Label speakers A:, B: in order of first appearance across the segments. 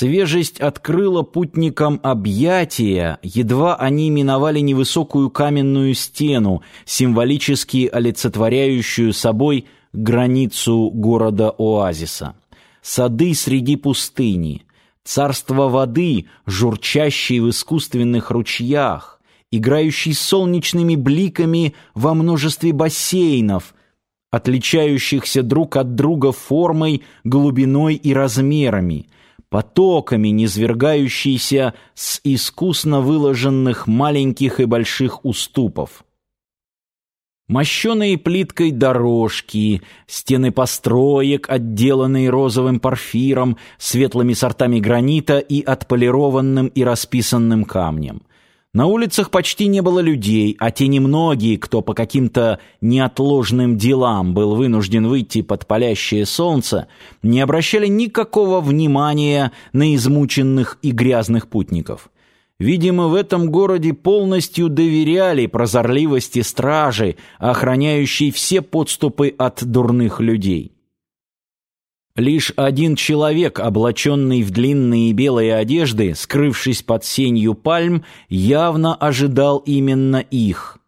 A: Свежесть открыла путникам объятия, едва они миновали невысокую каменную стену, символически олицетворяющую собой границу города-оазиса. Сады среди пустыни, царство воды, журчащей в искусственных ручьях, играющий солнечными бликами во множестве бассейнов, отличающихся друг от друга формой, глубиной и размерами – потоками, низвергающейся с искусно выложенных маленьких и больших уступов. Мощеные плиткой дорожки, стены построек, отделанные розовым порфиром, светлыми сортами гранита и отполированным и расписанным камнем. На улицах почти не было людей, а те немногие, кто по каким-то неотложным делам был вынужден выйти под палящее солнце, не обращали никакого внимания на измученных и грязных путников. Видимо, в этом городе полностью доверяли прозорливости стражи, охраняющей все подступы от дурных людей. Лишь один человек, облаченный в длинные белые одежды, скрывшись под сенью пальм, явно ожидал именно их.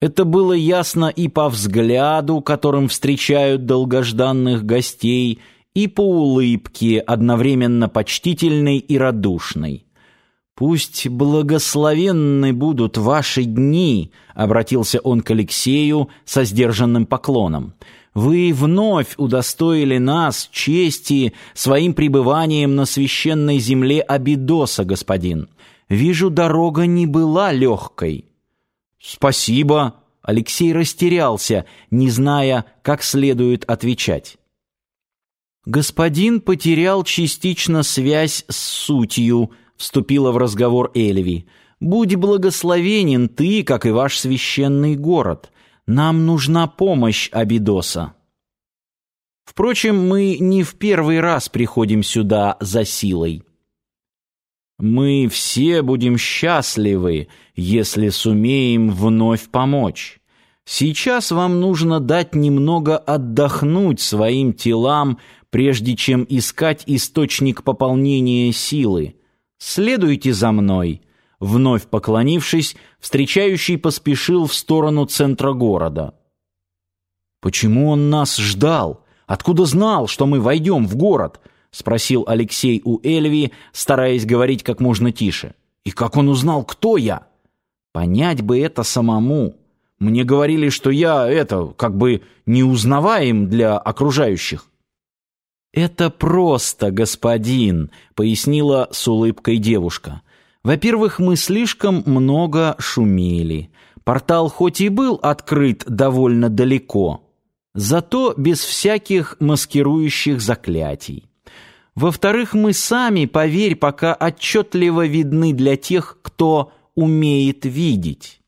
A: Это было ясно и по взгляду, которым встречают долгожданных гостей, и по улыбке, одновременно почтительной и радушной. «Пусть благословенны будут ваши дни», — обратился он к Алексею со сдержанным поклоном. Вы вновь удостоили нас чести своим пребыванием на священной земле Абидоса, господин. Вижу, дорога не была легкой». «Спасибо». Алексей растерялся, не зная, как следует отвечать. «Господин потерял частично связь с сутью», — вступила в разговор Эльви. «Будь благословенен ты, как и ваш священный город. Нам нужна помощь Абидоса. Впрочем, мы не в первый раз приходим сюда за силой. Мы все будем счастливы, если сумеем вновь помочь. Сейчас вам нужно дать немного отдохнуть своим телам, прежде чем искать источник пополнения силы. Следуйте за мной. Вновь поклонившись, встречающий поспешил в сторону центра города. «Почему он нас ждал? Откуда знал, что мы войдем в город?» — спросил Алексей у Эльви, стараясь говорить как можно тише. «И как он узнал, кто я?» «Понять бы это самому. Мне говорили, что я, это, как бы неузнаваем для окружающих». «Это просто, господин», — пояснила с улыбкой девушка. Во-первых, мы слишком много шумели. Портал хоть и был открыт довольно далеко, зато без всяких маскирующих заклятий. Во-вторых, мы сами, поверь, пока отчетливо видны для тех, кто умеет видеть.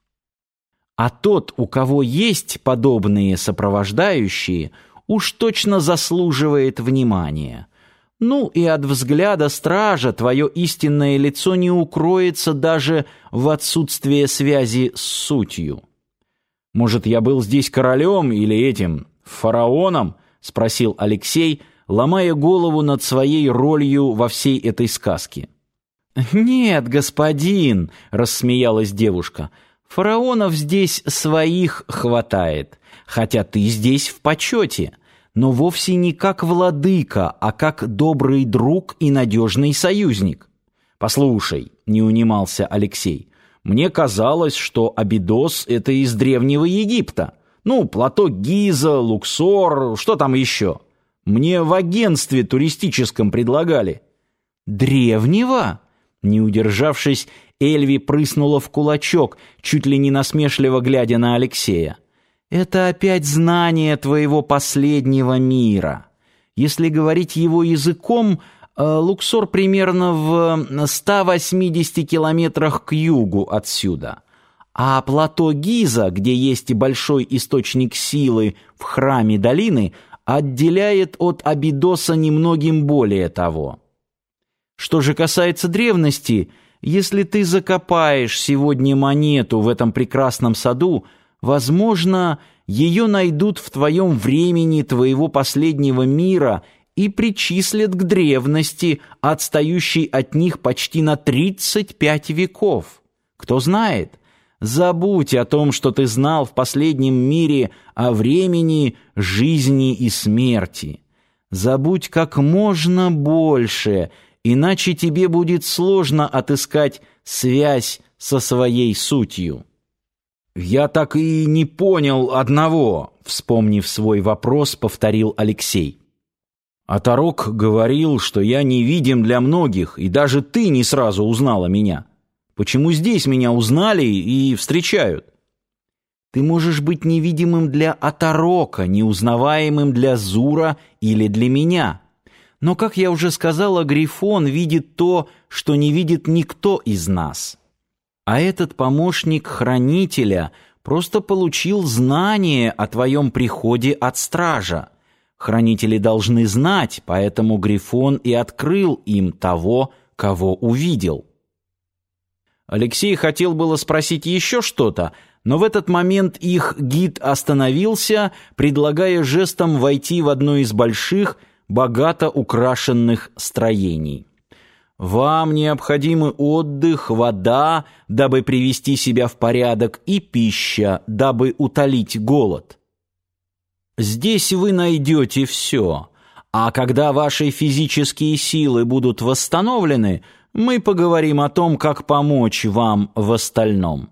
A: А тот, у кого есть подобные сопровождающие, уж точно заслуживает внимания. Ну и от взгляда стража твое истинное лицо не укроется даже в отсутствие связи с сутью. Может, я был здесь королем или этим фараоном? спросил Алексей, ломая голову над своей ролью во всей этой сказке. Нет, господин, рассмеялась девушка. Фараонов здесь своих хватает, хотя ты здесь в почете но вовсе не как владыка, а как добрый друг и надежный союзник. «Послушай», — не унимался Алексей, — «мне казалось, что Абидос — это из Древнего Египта. Ну, плато Гиза, Луксор, что там еще? Мне в агентстве туристическом предлагали». «Древнего?» Не удержавшись, Эльви прыснула в кулачок, чуть ли не насмешливо глядя на Алексея. Это опять знание твоего последнего мира. Если говорить его языком, э, Луксор примерно в 180 километрах к югу отсюда. А плато Гиза, где есть большой источник силы в храме долины, отделяет от Абидоса немногим более того. Что же касается древности, если ты закопаешь сегодня монету в этом прекрасном саду, Возможно, ее найдут в твоем времени твоего последнего мира и причислят к древности, отстающей от них почти на 35 веков. Кто знает, забудь о том, что ты знал в последнем мире о времени, жизни и смерти. Забудь как можно больше, иначе тебе будет сложно отыскать связь со своей сутью. «Я так и не понял одного», — вспомнив свой вопрос, повторил Алексей. «Оторок говорил, что я невидим для многих, и даже ты не сразу узнала меня. Почему здесь меня узнали и встречают?» «Ты можешь быть невидимым для Оторока, неузнаваемым для Зура или для меня. Но, как я уже сказала, Грифон видит то, что не видит никто из нас». А этот помощник хранителя просто получил знание о твоем приходе от стража. Хранители должны знать, поэтому Грифон и открыл им того, кого увидел. Алексей хотел было спросить еще что-то, но в этот момент их гид остановился, предлагая жестом войти в одно из больших, богато украшенных строений. Вам необходимы отдых, вода, дабы привести себя в порядок, и пища, дабы утолить голод. Здесь вы найдете все, а когда ваши физические силы будут восстановлены, мы поговорим о том, как помочь вам в остальном.